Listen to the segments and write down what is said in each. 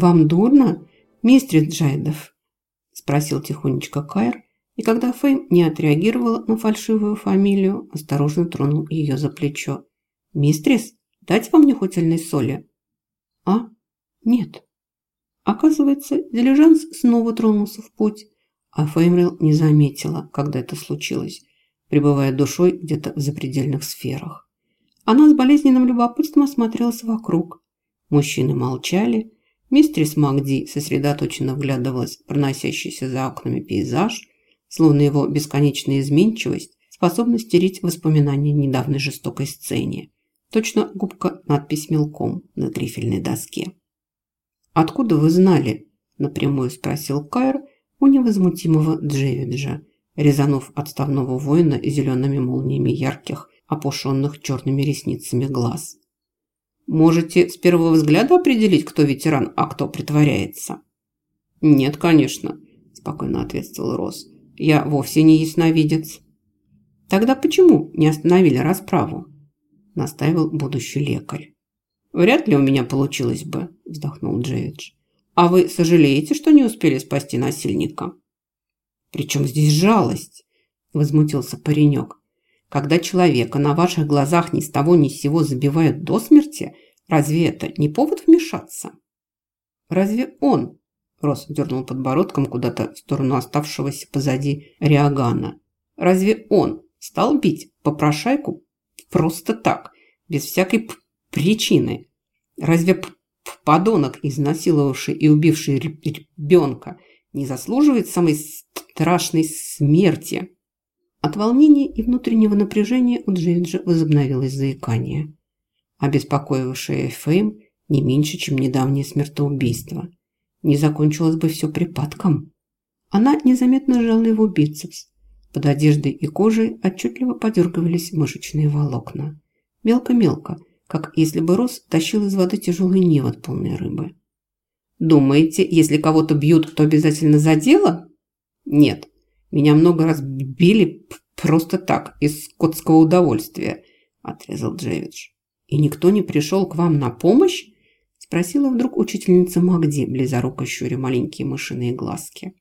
«Вам дурно, мистер Джайдов?» – спросил тихонечко Кайр, и когда Фейм не отреагировала на фальшивую фамилию, осторожно тронул ее за плечо. «Мистрис, дать вам нюхательной соли?» «А? Нет». Оказывается, дилижанс снова тронулся в путь, а Феймрил не заметила, когда это случилось, пребывая душой где-то в запредельных сферах. Она с болезненным любопытством осмотрелась вокруг. Мужчины молчали, Мистрис Магди сосредоточенно вглядывалась в проносящийся за окнами пейзаж, словно его бесконечная изменчивость способна стереть воспоминания недавней жестокой сцене. Точно губка надпись мелком на грифельной доске. «Откуда вы знали?» – напрямую спросил Кайр у невозмутимого Джевиджа, резанув отставного воина зелеными молниями ярких, опушенных черными ресницами глаз. Можете с первого взгляда определить, кто ветеран, а кто притворяется? Нет, конечно, спокойно ответствовал Рос. Я вовсе не ясновидец. Тогда почему не остановили расправу? Настаивал будущий лекарь. Вряд ли у меня получилось бы, вздохнул Джевидж. А вы сожалеете, что не успели спасти насильника? Причем здесь жалость? Возмутился паренек. Когда человека на ваших глазах ни с того ни с сего забивают до смерти, разве это не повод вмешаться? Разве он, Рос дернул подбородком куда-то в сторону оставшегося позади Риагана, разве он стал бить попрошайку просто так, без всякой причины? Разве подонок, изнасиловавший и убивший ребенка, не заслуживает самой страшной смерти? От волнения и внутреннего напряжения у Джейнджа возобновилось заикание, обеспокоившее Фейм не меньше, чем недавнее смертоубийство. Не закончилось бы все припадком. Она незаметно сжала его бицепс. Под одеждой и кожей отчетливо подергивались мышечные волокна. Мелко-мелко, как если бы Рос тащил из воды тяжелый невод полной рыбы. «Думаете, если кого-то бьют, то обязательно за дело?» «Нет, меня много раз били просто так, из скотского удовольствия», – отрезал Джевидж. «И никто не пришел к вам на помощь?» – спросила вдруг учительница Магди, близоруко щуря маленькие мышиные глазки.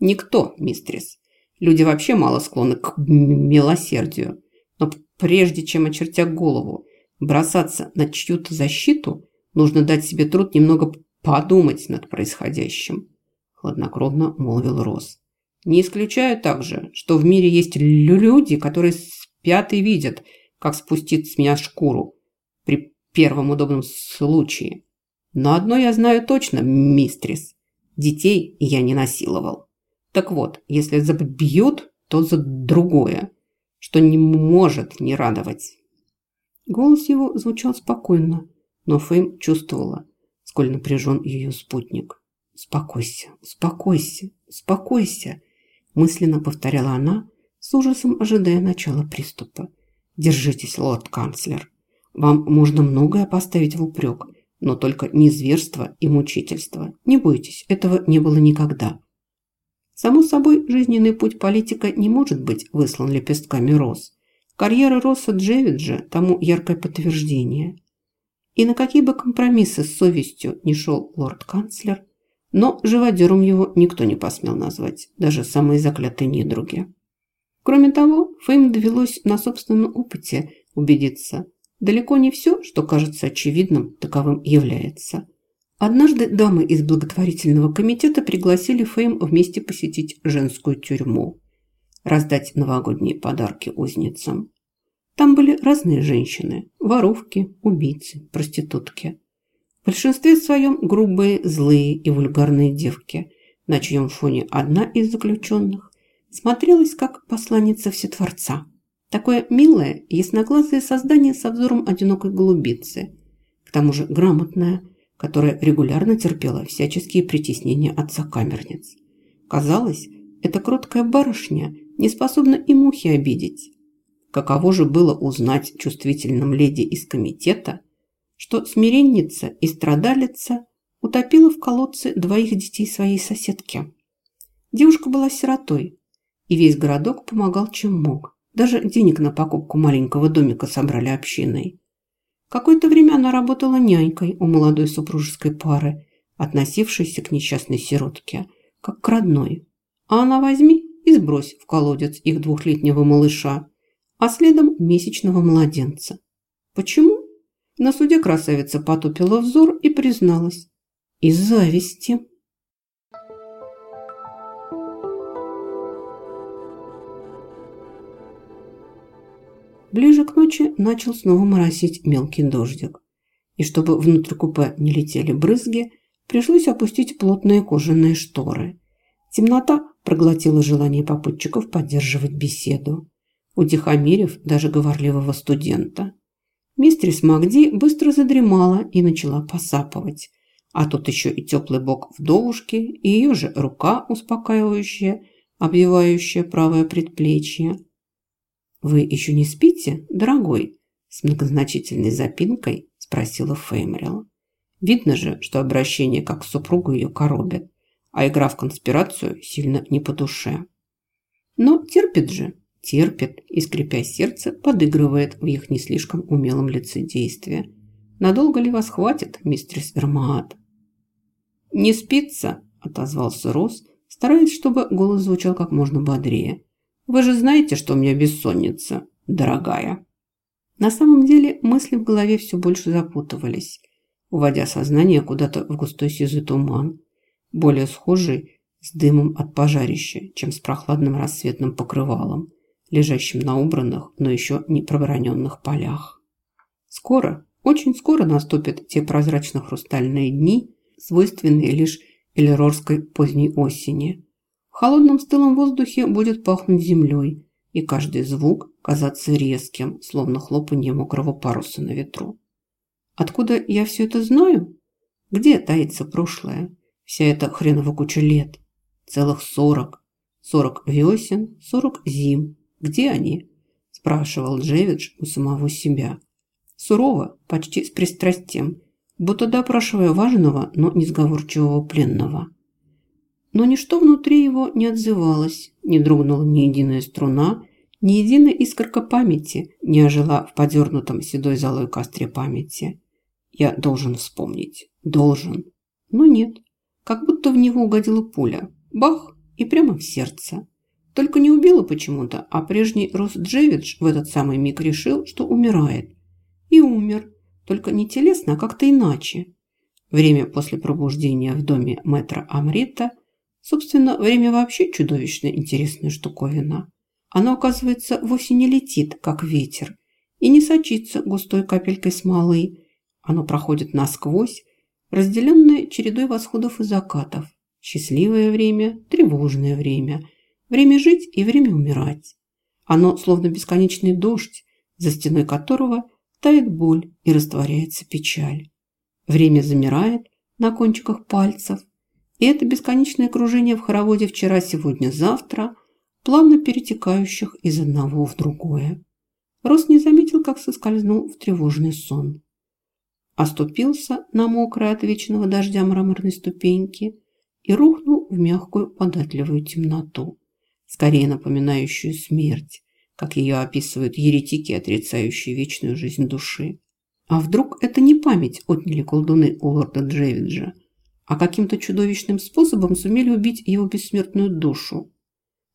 «Никто, мистрис. Люди вообще мало склонны к милосердию. Но прежде чем, очертя голову, бросаться на чью-то защиту, нужно дать себе труд немного подумать над происходящим», – хладнокровно молвил Рос. Не исключаю также, что в мире есть люди, которые спят и видят, как спустить с меня шкуру при первом удобном случае. Но одно я знаю точно, мистрис. Детей я не насиловал. Так вот, если забьют, то за другое, что не может не радовать. Голос его звучал спокойно, но Фейм чувствовала, сколь напряжен ее спутник. «Успокойся, успокойся, успокойся!» Мысленно повторяла она, с ужасом ожидая начала приступа. «Держитесь, лорд-канцлер. Вам можно многое поставить в упрек, но только не зверство и мучительство. Не бойтесь, этого не было никогда». Само собой, жизненный путь политика не может быть выслан лепестками роз. Карьера Росса Джевиджа тому яркое подтверждение. И на какие бы компромиссы с совестью не шел лорд-канцлер, но живодером его никто не посмел назвать, даже самые заклятые недруги. Кроме того, Фейм довелось на собственном опыте убедиться, далеко не все, что кажется очевидным, таковым является. Однажды дамы из благотворительного комитета пригласили Фейм вместе посетить женскую тюрьму, раздать новогодние подарки узницам. Там были разные женщины – воровки, убийцы, проститутки – большинстве своем грубые, злые и вульгарные девки, на чьем фоне одна из заключенных смотрелась как посланница Всетворца. Такое милое, ясноглазое создание со взором одинокой голубицы, к тому же грамотное, которое регулярно терпело всяческие притеснения отца-камерниц. Казалось, эта кроткая барышня не способна и мухи обидеть. Каково же было узнать чувствительным леди из комитета – что смиренница и страдалица утопила в колодце двоих детей своей соседки. Девушка была сиротой, и весь городок помогал чем мог. Даже денег на покупку маленького домика собрали общиной. Какое-то время она работала нянькой у молодой супружеской пары, относившийся к несчастной сиротке, как к родной. А она возьми и сбрось в колодец их двухлетнего малыша, а следом месячного младенца. Почему? На суде красавица потупила взор и призналась. Из зависти. Ближе к ночи начал снова моросить мелкий дождик. И чтобы внутрь купе не летели брызги, пришлось опустить плотные кожаные шторы. Темнота проглотила желание попутчиков поддерживать беседу, утихомирив даже говорливого студента. Мистрис Магди быстро задремала и начала посапывать, а тут еще и теплый бок вдовушки, и ее же рука успокаивающая, обвивающая правое предплечье. «Вы еще не спите, дорогой?» С многозначительной запинкой спросила Феймрил. Видно же, что обращение как к супругу ее коробит, а игра в конспирацию сильно не по душе. Но терпит же, терпит и, скрипя сердце, подыгрывает в их не слишком умелом лицедействе. Надолго ли вас хватит, мистерс Эрмаат? «Не спится», – отозвался Рос, стараясь, чтобы голос звучал как можно бодрее. Вы же знаете, что у меня бессонница, дорогая. На самом деле мысли в голове все больше запутывались, уводя сознание куда-то в густой сизый туман, более схожий с дымом от пожарища, чем с прохладным рассветным покрывалом, лежащим на убранных, но еще не пробороненных полях. Скоро, очень скоро наступят те прозрачно-хрустальные дни, свойственные лишь элерорской поздней осени – в холодном стылом воздухе будет пахнуть землей, и каждый звук казаться резким, словно хлопанье мокрого паруса на ветру. Откуда я все это знаю? Где таится прошлое? Вся эта хренова куча лет. Целых сорок. Сорок весен, сорок зим. Где они? Спрашивал Джевидж у самого себя. Сурово, почти с пристрастием, будто допрашивая важного, но несговорчивого пленного. Но ничто внутри его не отзывалось, не дрогнула ни единая струна, ни единая искорка памяти не ожила в подернутом седой золой костре памяти. Я должен вспомнить. Должен. Но нет. Как будто в него угодила пуля. Бах! И прямо в сердце. Только не убила почему-то, а прежний Рос Джевидж в этот самый миг решил, что умирает. И умер. Только не телесно, а как-то иначе. Время после пробуждения в доме мэтра Амрита Собственно, время вообще чудовищно интересная штуковина. Оно, оказывается, вовсе не летит, как ветер, и не сочится густой капелькой смолы. Оно проходит насквозь, разделенное чередой восходов и закатов. Счастливое время, тревожное время, время жить и время умирать. Оно словно бесконечный дождь, за стеной которого тает боль и растворяется печаль. Время замирает на кончиках пальцев, и это бесконечное кружение в хороводе вчера, сегодня, завтра, плавно перетекающих из одного в другое. Рос не заметил, как соскользнул в тревожный сон. Оступился на мокрой от вечного дождя мраморной ступеньки и рухнул в мягкую податливую темноту, скорее напоминающую смерть, как ее описывают еретики, отрицающие вечную жизнь души. А вдруг это не память отняли колдуны у лорда Джевиджа, а каким-то чудовищным способом сумели убить его бессмертную душу.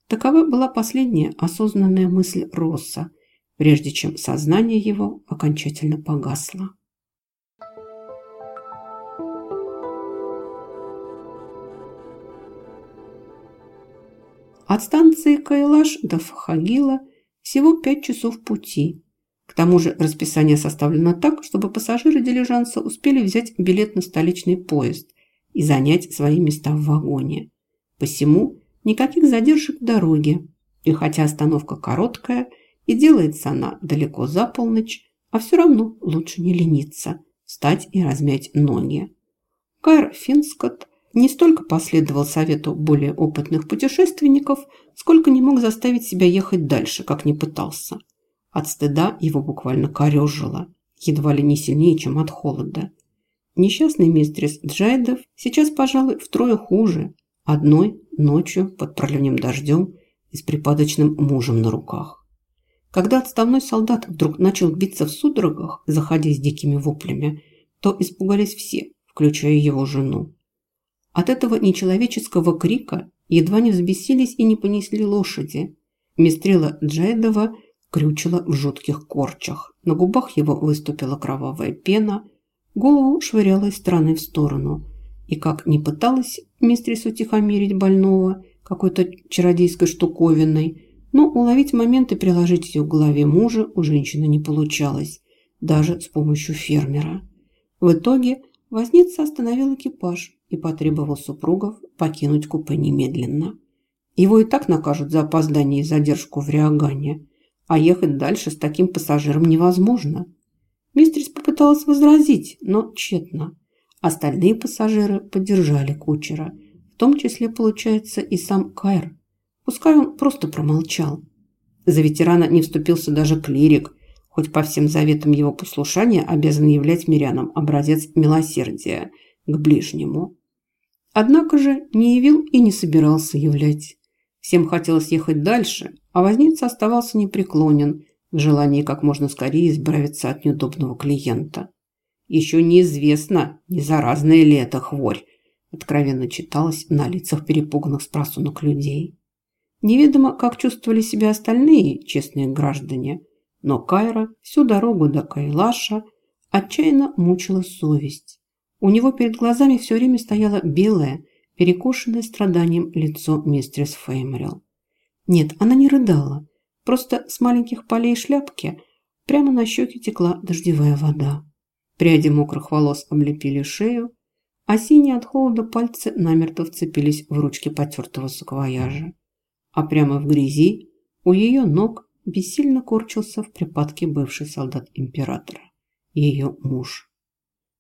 Такова была последняя осознанная мысль Росса, прежде чем сознание его окончательно погасло. От станции Кайлаш до Фахагила всего пять часов пути. К тому же расписание составлено так, чтобы пассажиры дилижанса успели взять билет на столичный поезд и занять свои места в вагоне. Посему никаких задержек в дороге. И хотя остановка короткая и делается она далеко за полночь, а все равно лучше не лениться, встать и размять ноги. Кайр Финскот не столько последовал совету более опытных путешественников, сколько не мог заставить себя ехать дальше, как не пытался. От стыда его буквально корежило, едва ли не сильнее, чем от холода. Несчастный мистерис Джайдов сейчас, пожалуй, втрое хуже. Одной ночью под проливным дождем и с припадочным мужем на руках. Когда отставной солдат вдруг начал биться в судорогах, заходя с дикими воплями, то испугались все, включая его жену. От этого нечеловеческого крика едва не взбесились и не понесли лошади. Мистрила Джейдова крючила в жутких корчах. На губах его выступила кровавая пена, голову швыряла из стороны в сторону. И как ни пыталась мистрис утихомирить больного какой-то чародейской штуковиной, но уловить момент и приложить ее к голове мужа у женщины не получалось, даже с помощью фермера. В итоге возница остановил экипаж и потребовал супругов покинуть купе немедленно. Его и так накажут за опоздание и задержку в Риагане, а ехать дальше с таким пассажиром невозможно. Мистерис попыталась возразить, но тщетно. Остальные пассажиры поддержали кучера, в том числе, получается, и сам Кайр. Пускай он просто промолчал. За ветерана не вступился даже клирик, хоть по всем заветам его послушания обязан являть мирянам образец милосердия к ближнему. Однако же не явил и не собирался являть. Всем хотелось ехать дальше, а возница оставался непреклонен в желании как можно скорее избавиться от неудобного клиента. Еще неизвестно, не заразная ли это хворь, откровенно читалось на лицах перепуганных спросунок людей. Неведомо, как чувствовали себя остальные честные граждане, но Кайра всю дорогу до Кайлаша отчаянно мучила совесть. У него перед глазами все время стояло белое, перекошенное страданием лицо мистерс Фейморил. Нет, она не рыдала. Просто с маленьких полей шляпки прямо на щеки текла дождевая вода. Пряди мокрых волос облепили шею, а синие от холода пальцы намертво вцепились в ручки потертого саквояжа. А прямо в грязи у ее ног бессильно корчился в припадке бывший солдат императора, ее муж.